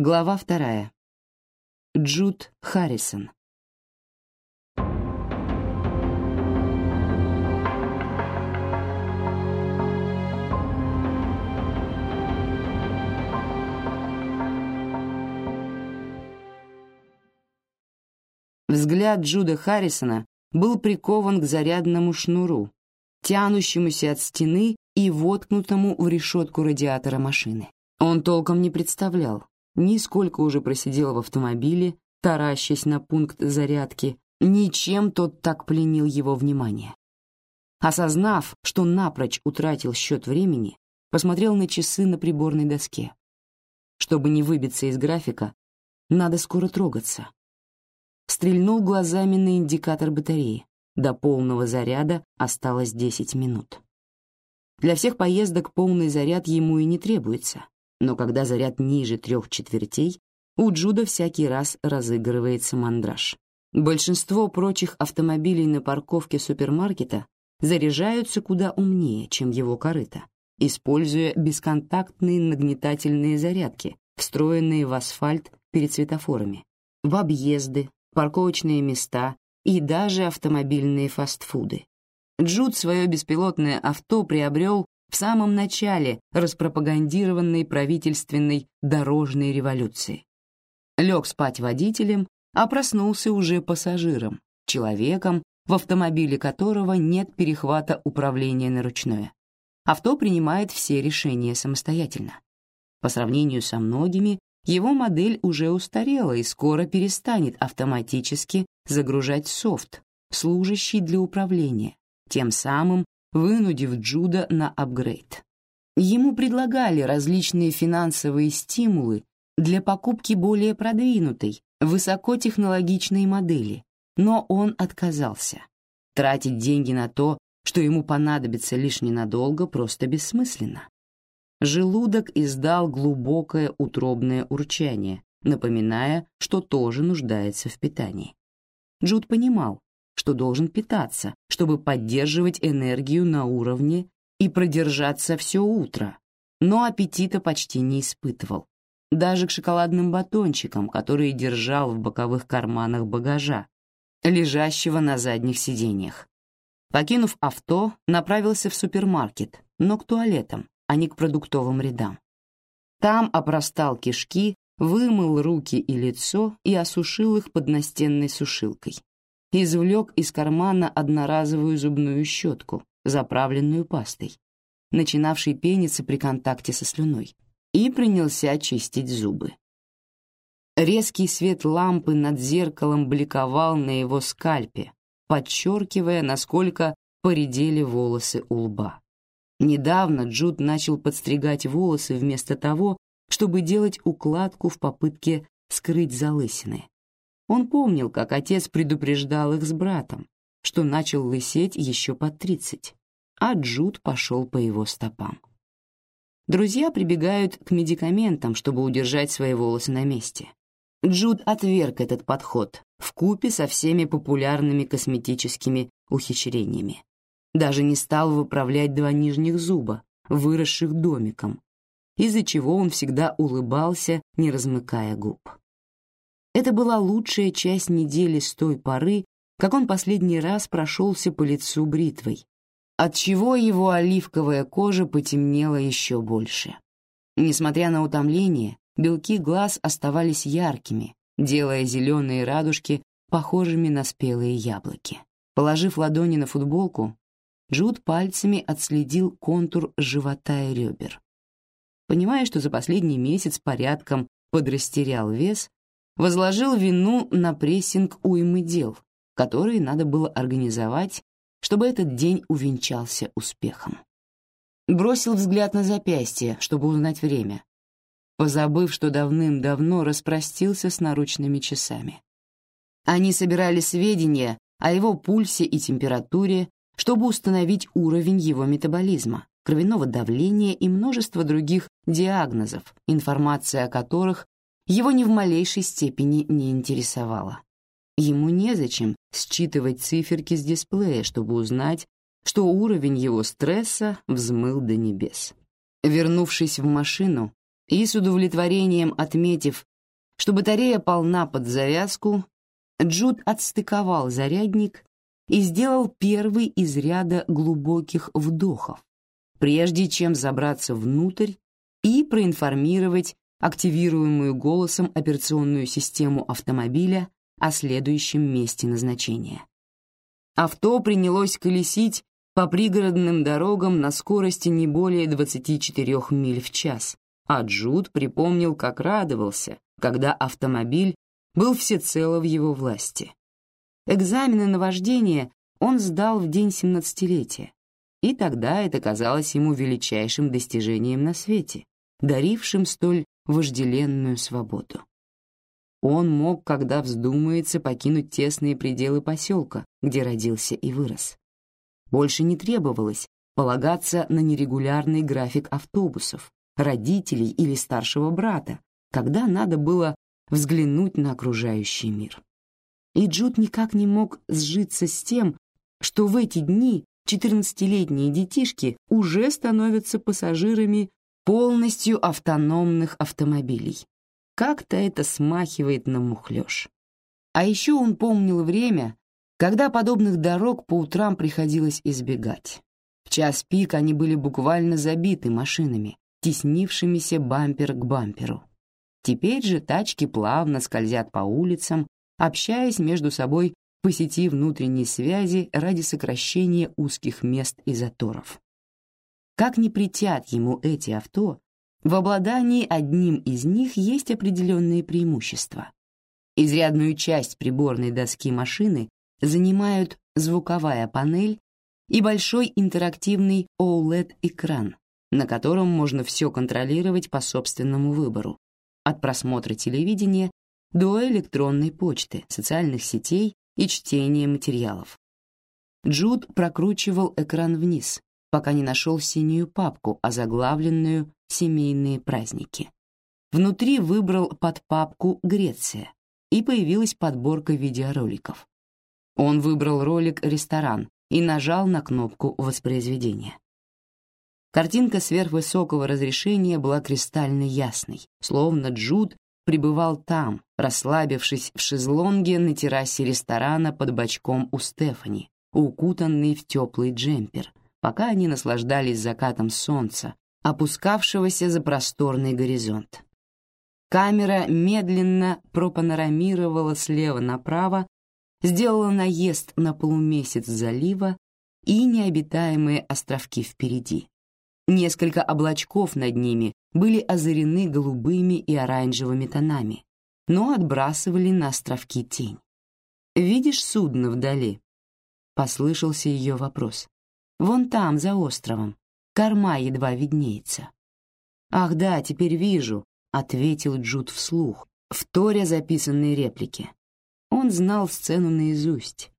Глава вторая. Джуд Харрисон. Взгляд Джуда Харрисона был прикован к зарядному шнуру, тянущемуся от стены и воткнутому в решетку радиатора машины. Он толком не представлял, ни сколько уже просидел в автомобиле, таращась на пункт зарядки, ни чем тот так пленил его внимание. Осознав, что напрочь утратил счет времени, посмотрел на часы на приборной доске. Чтобы не выбиться из графика, надо скоро трогаться. Стрельнул глазами на индикатор батареи. До полного заряда осталось 10 минут. Для всех поездок полный заряд ему и не требуется, но когда заряд ниже трех четвертей, у Джуда всякий раз разыгрывается мандраж. Большинство прочих автомобилей на парковке супермаркета заряжаются куда умнее, чем его корыто, используя бесконтактные нагнетательные зарядки, встроенные в асфальт перед светофорами, в объезды, парковочные места и даже автомобильные фастфуды. Джуд свое беспилотное авто приобрел в самом начале распропагандированной правительственной дорожной революции. Лег спать водителем, а проснулся уже пассажиром, человеком, в автомобиле которого нет перехвата управления на ручное. Авто принимает все решения самостоятельно. По сравнению со многими, его модель уже устарела и скоро перестанет автоматически загружать софт, служащий для управления, тем самым вынудив Джуда на апгрейд. Ему предлагали различные финансовые стимулы для покупки более продвинутой, высокотехнологичной модели, но он отказался. Тратить деньги на то, что ему понадобится лишь ненадолго, просто бессмысленно. Желудок издал глубокое утробное урчание, напоминая, что тоже нуждается в питании. Джуд понимал, что должен питаться, чтобы поддерживать энергию на уровне и продержаться все утро, но аппетита почти не испытывал. Даже к шоколадным батончикам, которые держал в боковых карманах багажа, лежащего на задних сиденьях. Покинув авто, направился в супермаркет, но к туалетам, а не к продуктовым рядам. Там опростал кишки, вымыл руки и лицо и осушил их под настенной сушилкой. Извлек из кармана одноразовую зубную щетку, заправленную пастой, начинавшей пениться при контакте со слюной, и принялся чистить зубы. Резкий свет лампы над зеркалом бликовал на его скальпе, подчеркивая, насколько поредели волосы у лба. Недавно Джуд начал подстригать волосы вместо того, чтобы делать укладку в попытке скрыть залысины. Он помнил, как отец предупреждал их с братом, что начал лысеть еще под тридцать, а Джуд пошел по его стопам. Друзья прибегают к медикаментам, чтобы удержать свои волосы на месте. Джуд отверг этот подход в купе со всеми популярными косметическими ухищрениями. Даже не стал выправлять два нижних зуба, выросших домиком, из-за чего он всегда улыбался, не размыкая губ. Это была лучшая часть недели с той поры, как он последний раз прошелся по лицу бритвой, отчего его оливковая кожа потемнела еще больше. Несмотря на утомление, белки глаз оставались яркими, делая зеленые радужки похожими на спелые яблоки. Положив ладони на футболку, Джуд пальцами отследил контур живота и ребер. Понимая, что за последний месяц порядком подрастерял вес, возложил вину на прессинг уймы дел, которые надо было организовать, чтобы этот день увенчался успехом. Бросил взгляд на запястье, чтобы узнать время, позабыв, что давным-давно распростился с наручными часами. Они собирали сведения о его пульсе и температуре, чтобы установить уровень его метаболизма, кровяного давления и множество других диагнозов, информация о которых его ни в малейшей степени не интересовала. Ему незачем считывать циферки с дисплея, чтобы узнать, что уровень его стресса взмыл до небес. Вернувшись в машину, И с удовлетворением отметив, что батарея полна под завязку, Джуд отстыковал зарядник и сделал первый из ряда глубоких вдохов, прежде чем забраться внутрь и проинформировать активируемую голосом операционную систему автомобиля о следующем месте назначения. Авто принялось колесить по пригородным дорогам на скорости не более 24 миль в час, а Джуд припомнил, как радовался, когда автомобиль был всецело в его власти. Экзамены на вождение он сдал в день семнадцатилетия, и тогда это казалось ему величайшим достижением на свете, дарившим столь вожделенную свободу. Он мог, когда вздумается, покинуть тесные пределы поселка, где родился и вырос. Больше не требовалось полагаться на нерегулярный график автобусов, родителей или старшего брата, когда надо было взглянуть на окружающий мир. И Джуд никак не мог сжиться с тем, что в эти дни 14-летние детишки уже становятся пассажирами полностью автономных автомобилей. Как-то это смахивает на мухлёж. А еще он помнил время, когда подобных дорог по утрам приходилось избегать. В час пик они были буквально забиты машинами, теснившимися бампер к бамперу. Теперь же тачки плавно скользят по улицам, общаясь между собой по сети внутренней связи ради сокращения узких мест и заторов. Как ни притят ему эти авто, в обладании одним из них есть определенные преимущества. Изрядную часть приборной доски машины занимают звуковая панель и большой интерактивный OLED-экран, на котором можно все контролировать по собственному выбору, от просмотра телевидения до электронной почты, социальных сетей и чтения материалов. Джуд прокручивал экран вниз, пока не нашел синюю папку, озаглавленную «Семейные праздники». Внутри выбрал под папку «Греция», и появилась подборка видеороликов. Он выбрал ролик «Ресторан» и нажал на кнопку воспроизведения. Картинка сверхвысокого разрешения была кристально ясной, словно Джуд пребывал там, расслабившись в шезлонге на террасе ресторана под бочком у Стефани, укутанный в теплый джемпер, пока они наслаждались закатом солнца, опускавшегося за просторный горизонт. Камера медленно пропанорамировала слева направо, сделала наезд на полумесяц залива и необитаемые островки впереди. Несколько облачков над ними были озарены голубыми и оранжевыми тонами, но отбрасывали на островки тень. «Видишь судно вдали?» — послышался ее вопрос. Вон там, за островом. Корма едва виднеется. «Ах да, теперь вижу», — ответил Джуд вслух, вторя записанные реплики. Он знал сцену наизусть,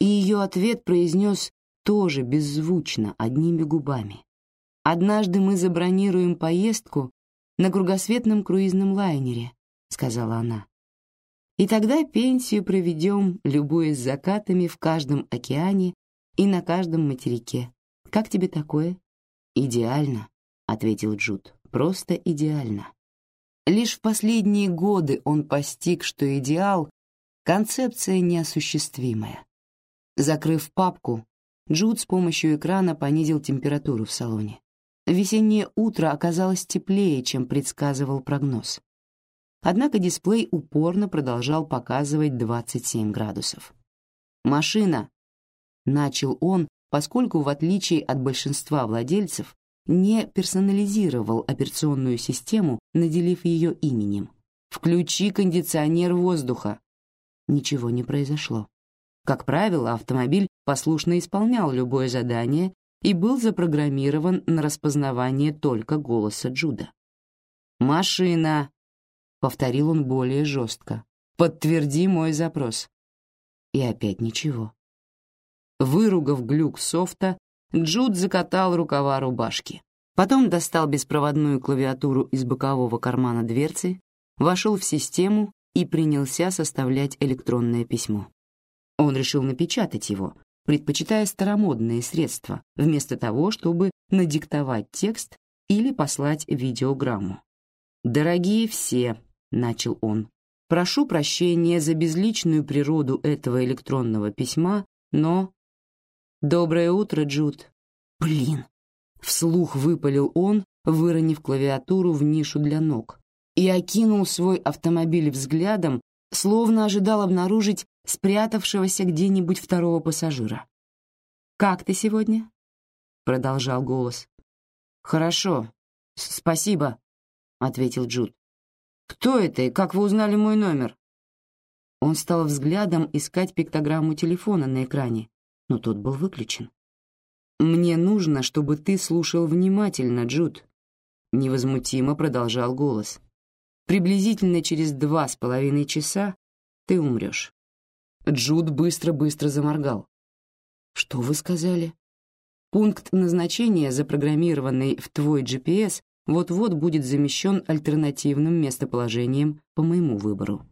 и ее ответ произнес тоже беззвучно, одними губами. «Однажды мы забронируем поездку на кругосветном круизном лайнере», — сказала она. «И тогда пенсию проведем, любуясь закатами в каждом океане и на каждом материке. Как тебе такое? Идеально, ответил Джуд. Просто идеально. Лишь в последние годы он постиг, что идеал концепция неосуществимая. Закрыв папку, Джуд с помощью экрана понизил температуру в салоне. Весеннее утро оказалось теплее, чем предсказывал прогноз. Однако дисплей упорно продолжал показывать 27 градусов. «Машина!» Начал он, поскольку, в отличие от большинства владельцев, не персонализировал операционную систему, наделив ее именем. «Включи кондиционер воздуха». Ничего не произошло. Как правило, автомобиль послушно исполнял любое задание и был запрограммирован на распознавание только голоса Джуда. «Машина», — повторил он более жестко, — «подтверди мой запрос». И опять ничего. Выругав глюк софта, Джуд закатал рукава рубашки. Потом достал беспроводную клавиатуру из бокового кармана дверцы, вошел в систему и принялся составлять электронное письмо. Он решил напечатать его, предпочитая старомодные средства, вместо того, чтобы надиктовать текст или послать видеограмму. «Дорогие все», — начал он, — «прошу прощения за безличную природу этого электронного письма, но...» «Доброе утро, Джуд». «Блин!» — вслух выпалил он, выронив клавиатуру в нишу для ног, и окинул свой автомобиль взглядом, словно ожидал обнаружить спрятавшегося где-нибудь второго пассажира. «Как ты сегодня?» — продолжал голос. «Хорошо, спасибо», — ответил Джуд. «Кто это и как вы узнали мой номер?» Он стал взглядом искать пиктограмму телефона на экране, но тот был выключен. «Мне нужно, чтобы ты слушал внимательно, Джуд», — невозмутимо продолжал голос. «Приблизительно через два с половиной часа ты умрешь». Джуд быстро-быстро заморгал. «Что вы сказали?» «Пункт назначения, запрограммированный в твой GPS, вот-вот будет замещен альтернативным местоположением по моему выбору.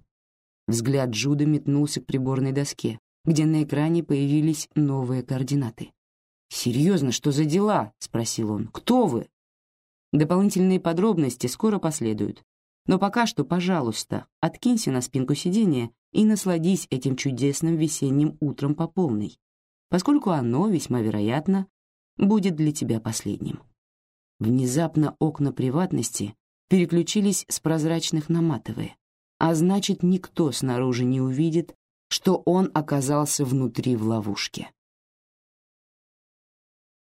Взгляд Джуда метнулся к приборной доске, где на экране появились новые координаты. «Серьезно, что за дела?» — спросил он. «Кто вы?» Дополнительные подробности скоро последуют. Но пока что, пожалуйста, откинься на спинку сиденья и насладись этим чудесным весенним утром по полной, поскольку оно, весьма вероятно, будет для тебя последним. Внезапно окна приватности переключились с прозрачных на матовые, а значит, никто снаружи не увидит, что он оказался внутри в ловушке.